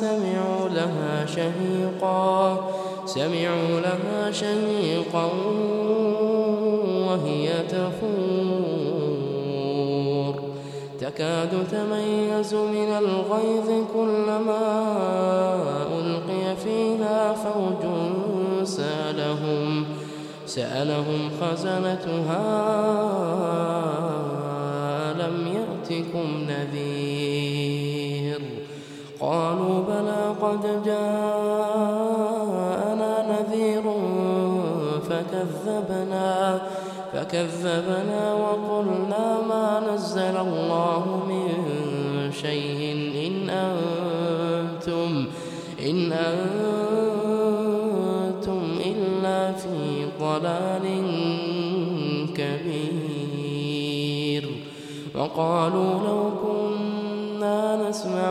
سمعوا لها شهيقا سمعوا لها شهيقا وهي تفور. تكاد تميز من الغيظ كلما ألقي فيها فوج سألهم سألهم خزنتها لم يأتكم نذير؟ قالوا بلى قد جاءنا نذير فكذبنا فكذبنا وقلنا ما نزل الله من شيء. إن أنتم إن أنتم إلا في ضلال كبير. وقالوا لو كنا نسمع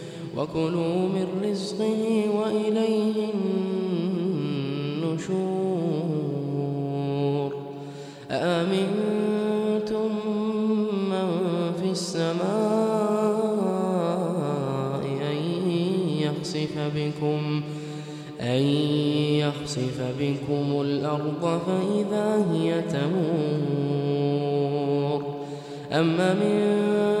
وكلوا من رزقه وإليه النشور. أأمنتم من في السماء أن يخسف بكم أن يخسف بكم الأرض فإذا هي تمور. أم أمنتم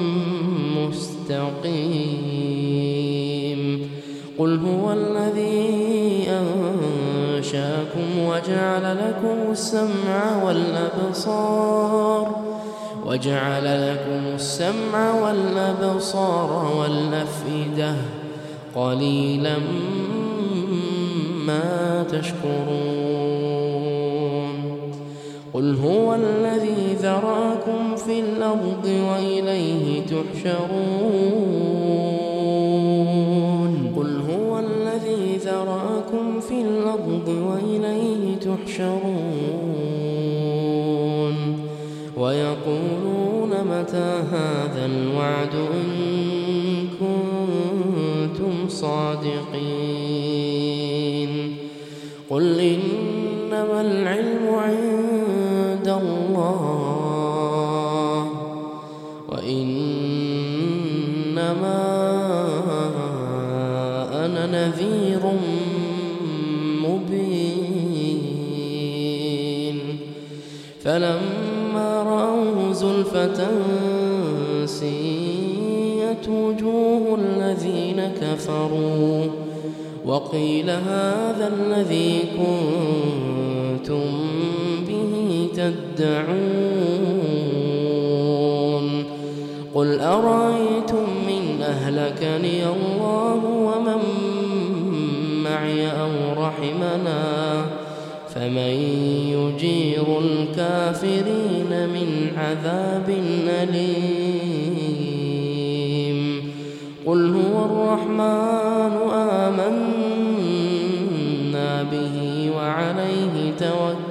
مستقيم قل هو الذي أنشأكم وجعل لكم السمع والأبصار وجعل لكم السمع والأبصار والأفئدة. قليلا ما تشكرون. قل هو الذي ذراكم في الأرض وإليه تحشرون قل هو الذي ذراكم في الأرض وإليه تحشرون ويقولون متى هذا الوعد إن كنتم صادقين قل إنما العلم عند الله. وإنما أنا نذير مبين. فلما رأوا زلفة سيئت وجوه الذين كفروا وقيل هذا الذي كنتم تدعون قل أرأيتم من أهلكني الله ومن معي أو رحمنا فمن يجير الكافرين من عذاب أليم قل هو الرحمن آمنا به وعليه توكلنا